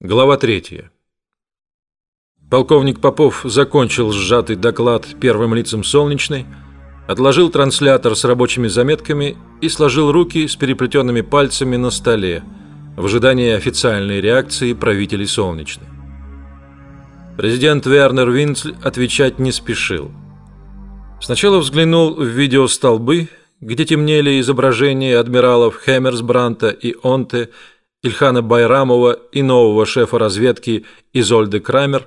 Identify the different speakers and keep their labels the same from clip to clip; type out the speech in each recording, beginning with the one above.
Speaker 1: Глава третья. Полковник Попов закончил сжатый доклад первым лицам Солнечной, отложил транслятор с рабочими заметками и сложил руки с переплетенными пальцами на столе в ожидании официальной реакции правителей Солнечной. Президент Вернер Винцль отвечать не спешил. Сначала взглянул в видеостолбы, где темнели изображения адмиралов Хеммерсбранта и Онте Ильхана Байрамова и нового шефа разведки Изольды Крамер.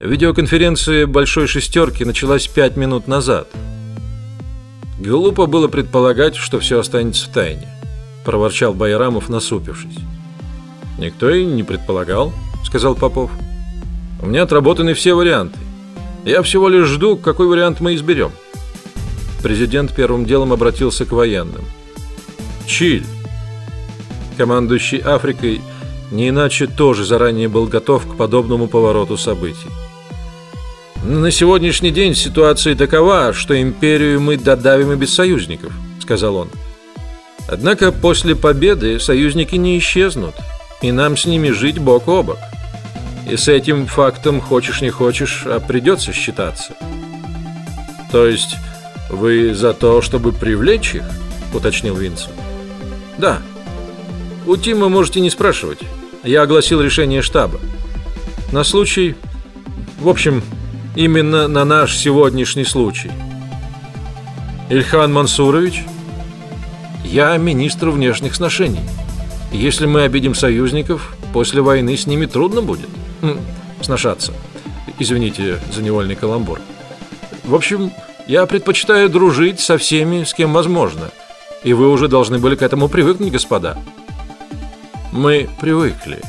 Speaker 1: Видеоконференция Большой шестерки началась пять минут назад. Глупо было предполагать, что все останется в тайне, проворчал Байрамов, насупившись. Никто и не предполагал, сказал Попов. У меня отработаны все варианты. Я всего лишь жду, какой вариант мы изберем. Президент первым делом обратился к военным. Чиль командующий Африкой, не иначе тоже заранее был готов к подобному повороту событий. На сегодняшний день ситуация такова, что империю мы додавим и без союзников, сказал он. Однако после победы союзники не исчезнут, и нам с ними жить бок о бок. И с этим фактом хочешь не хочешь, а придется считаться. То есть вы за то, чтобы привлечь их, уточнил Винсент. Да. У Тима можете не спрашивать. Я огласил решение штаба. На случай, в общем, именно на наш сегодняшний случай. Ильхан Мансурович, я министр внешних сношений. Если мы обидим союзников, после войны с ними трудно будет хм, сношаться. Извините за невольный каламбур. В общем, я предпочитаю дружить со всеми, с кем возможно. И вы уже должны были к этому привыкнуть, господа. Мы привыкли.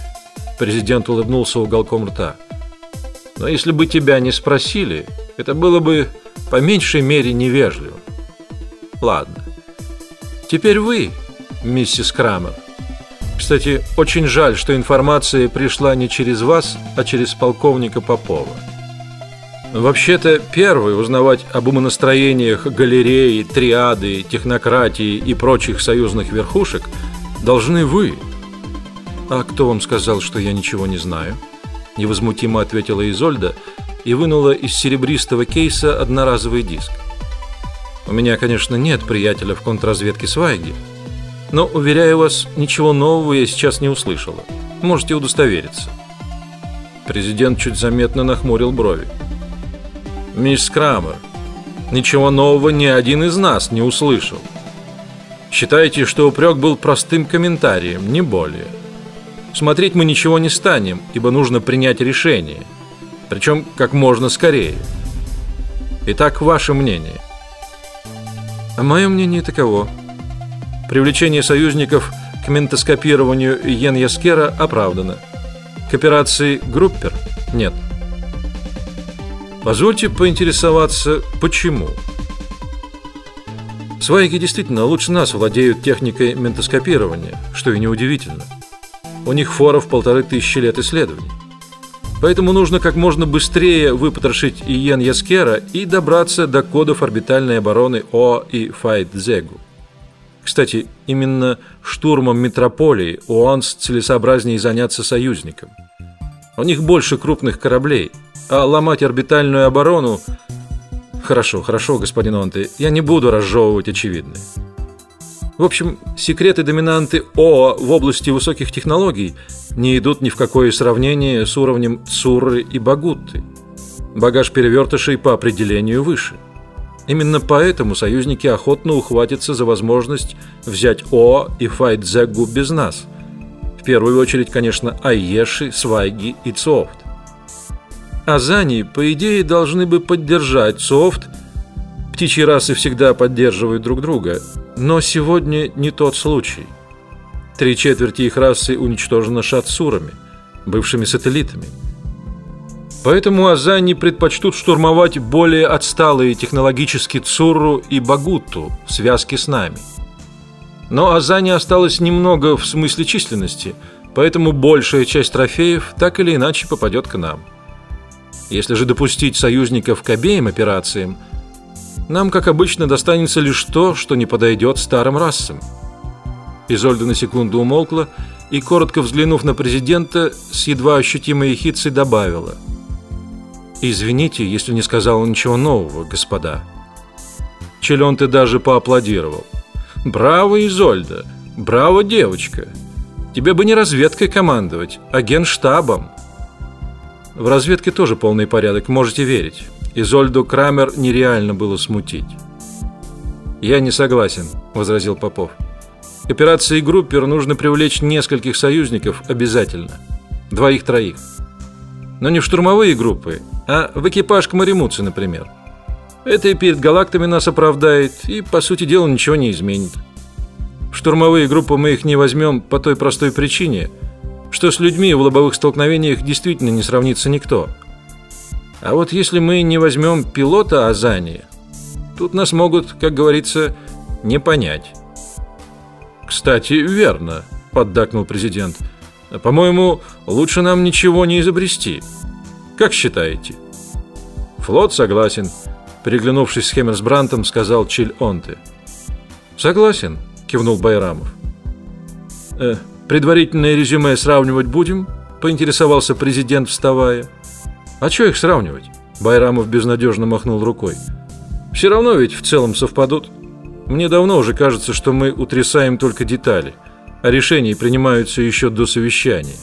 Speaker 1: Президент улыбнулся уголком рта. Но если бы тебя не спросили, это было бы по меньшей мере невежливо. Ладно. Теперь вы, миссис Крамер. Кстати, очень жаль, что информация пришла не через вас, а через полковника Попова. Вообще-то первый узнавать об умонастроениях галереи, триады, технократии и прочих союзных верхушек должны вы, а кто вам сказал, что я ничего не знаю? невозмутимо ответила Изольда и вынула из серебристого кейса одноразовый диск. У меня, конечно, нет приятеля в контрразведке Свайги, но уверяю вас, ничего нового я сейчас не услышала. Можете удостовериться. Президент чуть заметно нахмурил брови. Мисс Крамер, ничего нового ни один из нас не услышал. Считайте, что упрек был простым комментарием, не более. Смотреть мы ничего не станем, ибо нужно принять решение, причем как можно скорее. Итак, ваше мнение? А мое мнение таково: привлечение союзников к ментоскопированию Йен Яскера оправдано. К операции Группер нет. Позвольте поинтересоваться, почему? Свайки действительно лучше нас владеют техникой ментоскопирования, что и неудивительно. У них фора в полторы тысячи лет исследований. Поэтому нужно как можно быстрее выпотрошить Иен Яскера и добраться до кодов орбитальной обороны О и Файт-Зегу. Кстати, именно штурмом метрополии ОАНС целесообразнее заняться союзником. У них больше крупных кораблей, а ломать орбитальную оборону... Хорошо, хорошо, господин Онте, я не буду разжевывать очевидное. В общем, секреты доминанты О в области высоких технологий не идут ни в какое сравнение с уровнем Цурры и Багутты. Багаж перевертышей по определению выше. Именно поэтому союзники охотно ухватятся за возможность взять О и Файдзегу без нас. В первую очередь, конечно, Айеши, Свайги и Цофт. Азани, по идее, должны бы поддержать Цофт. Птичьи расы всегда поддерживают друг друга, но сегодня не тот случай. Три четверти их расы уничтожено шатсурами, бывшими сателлитами. Поэтому Азани предпочтут штурмовать более отсталые технологически Цурру и Багутту в связке с нами. Но Азани осталось немного в смысле численности, поэтому большая часть трофеев так или иначе попадет к нам. Если же допустить союзников к обеим операциям, нам, как обычно, достанется лишь то, что не подойдет старым расам. Изольда на секунду умолкла и, коротко взглянув на президента, с едва ощутимой ехицей добавила: "Извините, если не сказала ничего нового, господа". Челенте даже поаплодировал. "Браво, Изольда! Браво, девочка! Тебе бы не разведкой командовать, а генштабом". В разведке тоже полный порядок, можете верить. Изольду Крамер нереально было смутить. Я не согласен, возразил Попов. Операции Группер нужно привлечь нескольких союзников обязательно. Двоих-троих. Но не в штурмовые группы, а в экипаж к Маримутце, например. Это и перед галактами нас оправдает, и, по сути дела, ничего не изменит. В штурмовые группы мы их не возьмем по той простой причине, что с людьми в лобовых столкновениях действительно не сравнится никто. А вот если мы не возьмем пилота Азани, тут нас могут, как говорится, не понять. Кстати, верно, поддакнул президент. По-моему, лучше нам ничего не изобрести. Как считаете? Флот согласен, переглянувшись с Хеммерсбрантом, сказал Чиль-Онте. Согласен, кивнул Байрамов. Э, предварительное резюме сравнивать будем? поинтересовался президент, вставая. А что их сравнивать? Байрамов безнадежно махнул рукой. Все равно ведь в целом совпадут. Мне давно уже кажется, что мы утрясаем только детали, а решения принимаются еще до совещания.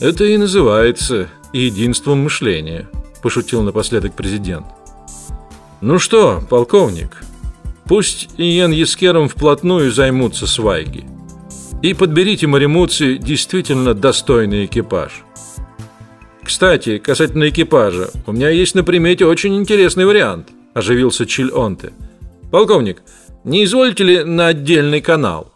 Speaker 1: Это и называется единством мышления, пошутил напоследок президент. Ну что, полковник, пусть Иен Ескером вплотную займутся свайги. И подберите Маримуци действительно достойный экипаж. Кстати, касательно экипажа, у меня есть на примете очень интересный вариант, оживился Чиль-Онте. Полковник, не изволите ли на отдельный канал?